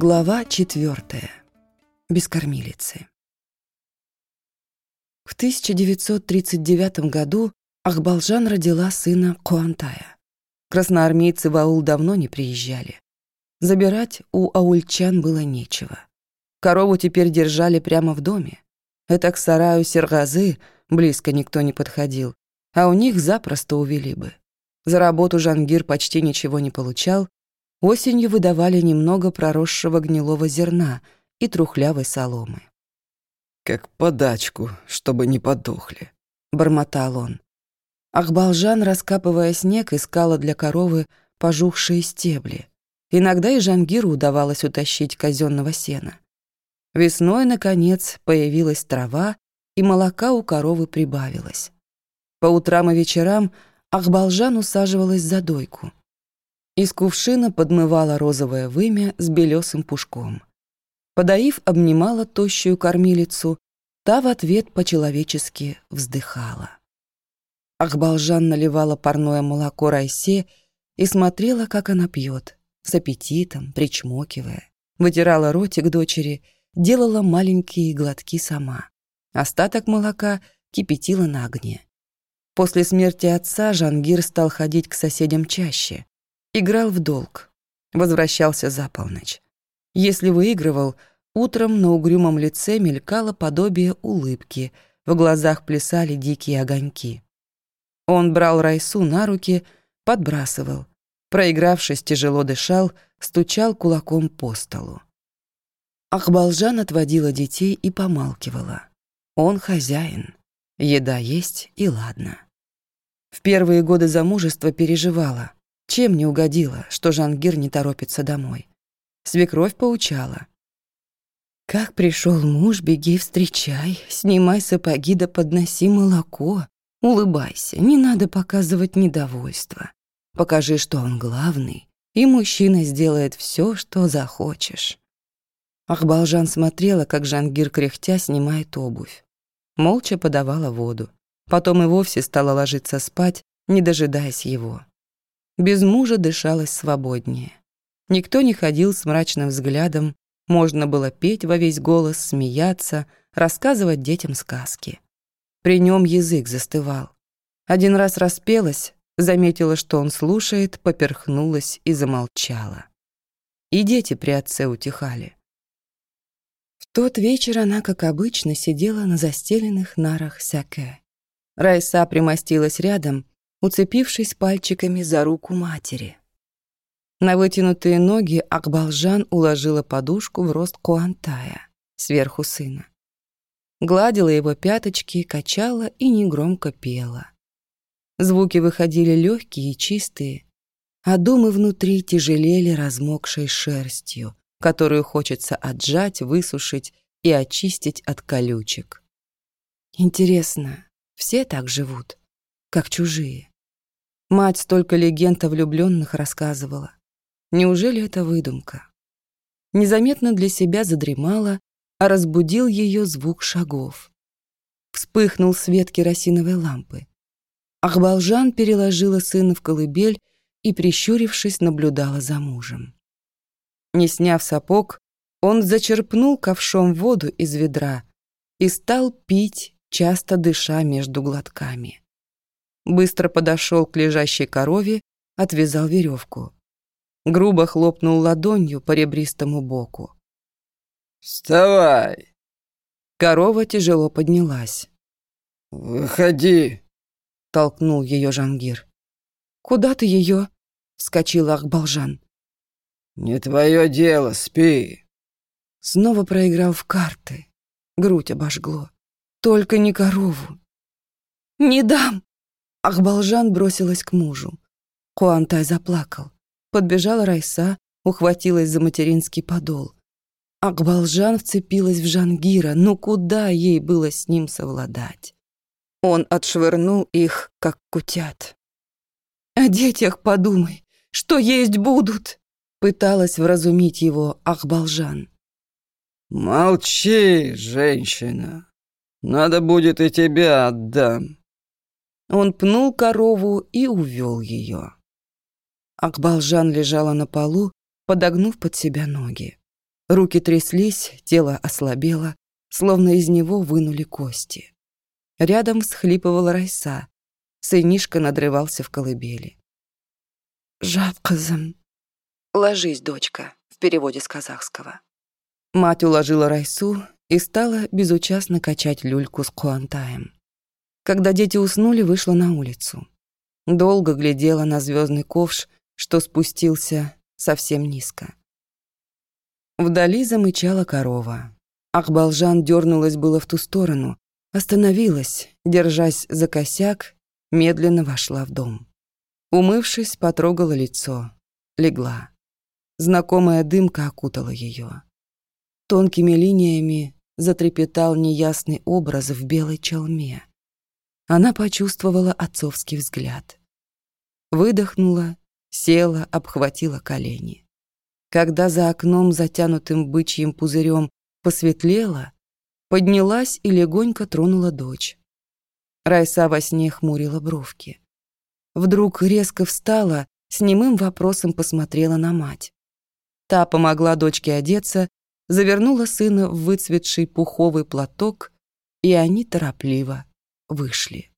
Глава четвертая. Бескормилицы. В 1939 году Ахбалжан родила сына Куантая. Красноармейцы в аул давно не приезжали. Забирать у аульчан было нечего. Корову теперь держали прямо в доме. Это к сараю Сергазы близко никто не подходил, а у них запросто увели бы. За работу Жангир почти ничего не получал, осенью выдавали немного проросшего гнилого зерна и трухлявой соломы. «Как подачку, чтобы не подохли», — бормотал он. Ахбалжан, раскапывая снег, искала для коровы пожухшие стебли. Иногда и Жангиру удавалось утащить казенного сена. Весной, наконец, появилась трава, и молока у коровы прибавилось. По утрам и вечерам Ахбалжан усаживалась за дойку. Из кувшина подмывала розовое вымя с белесым пушком. Подоив обнимала тощую кормилицу, та в ответ по-человечески вздыхала. Ахбалжан наливала парное молоко Райсе и смотрела, как она пьет, с аппетитом, причмокивая. Вытирала ротик дочери, делала маленькие глотки сама. Остаток молока кипятила на огне. После смерти отца Жангир стал ходить к соседям чаще. Играл в долг. Возвращался за полночь. Если выигрывал, утром на угрюмом лице мелькало подобие улыбки, в глазах плясали дикие огоньки. Он брал Райсу на руки, подбрасывал. Проигравшись, тяжело дышал, стучал кулаком по столу. Ахбалжан отводила детей и помалкивала. Он хозяин. Еда есть и ладно. В первые годы замужества переживала. Чем не угодила, что Жангир не торопится домой. Свекровь поучала. «Как пришел муж, беги встречай, снимай сапоги да подноси молоко. Улыбайся, не надо показывать недовольство. Покажи, что он главный, и мужчина сделает все, что захочешь». Ахбалжан смотрела, как Жангир кряхтя снимает обувь. Молча подавала воду. Потом и вовсе стала ложиться спать, не дожидаясь его. Без мужа дышалось свободнее. Никто не ходил с мрачным взглядом, можно было петь во весь голос, смеяться, рассказывать детям сказки. При нем язык застывал. Один раз распелась, заметила, что он слушает, поперхнулась и замолчала. И дети при отце утихали. В тот вечер она, как обычно, сидела на застеленных нарах сяке. Райса примостилась рядом, уцепившись пальчиками за руку матери. На вытянутые ноги Акбалжан уложила подушку в рост Куантая, сверху сына. Гладила его пяточки, качала и негромко пела. Звуки выходили легкие и чистые, а думы внутри тяжелели размокшей шерстью, которую хочется отжать, высушить и очистить от колючек. Интересно, все так живут, как чужие. Мать столько легенд о влюбленных рассказывала. Неужели это выдумка? Незаметно для себя задремала, а разбудил ее звук шагов. Вспыхнул свет керосиновой лампы. Ахбалжан переложила сына в колыбель и, прищурившись, наблюдала за мужем. Не сняв сапог, он зачерпнул ковшом воду из ведра и стал пить часто дыша между глотками. Быстро подошел к лежащей корове, отвязал веревку. Грубо хлопнул ладонью по ребристому боку. «Вставай!» Корова тяжело поднялась. «Выходи!» — толкнул ее Жангир. «Куда ты ее?» — вскочил Ахбалжан. «Не твое дело, спи!» Снова проиграл в карты. Грудь обожгло. Только не корову. «Не дам!» Ахбалжан бросилась к мужу. Хуантай заплакал. Подбежала Райса, ухватилась за материнский подол. Акбалжан вцепилась в Жангира, но куда ей было с ним совладать? Он отшвырнул их, как кутят. «О детях подумай, что есть будут!» Пыталась вразумить его Ахбалжан. «Молчи, женщина!» Надо будет и тебя отдам». Он пнул корову и увел ее. Акбалжан лежала на полу, подогнув под себя ноги. Руки тряслись, тело ослабело, словно из него вынули кости. Рядом всхлипывала Райса. Сынишка надрывался в колыбели. «Жапказам». «Ложись, дочка», в переводе с казахского. Мать уложила Райсу и стала безучастно качать люльку с куантаем. Когда дети уснули, вышла на улицу. Долго глядела на звездный ковш, что спустился совсем низко. Вдали замычала корова. Ахбалжан дернулась было в ту сторону, остановилась, держась за косяк, медленно вошла в дом. Умывшись, потрогала лицо, легла. Знакомая дымка окутала ее. Тонкими линиями затрепетал неясный образ в белой челме. Она почувствовала отцовский взгляд. Выдохнула, села, обхватила колени. Когда за окном, затянутым бычьим пузырем, посветлело, поднялась и легонько тронула дочь. Райса во сне хмурила бровки. Вдруг резко встала, с немым вопросом посмотрела на мать. Та помогла дочке одеться, завернула сына в выцветший пуховый платок, и они торопливо вышли.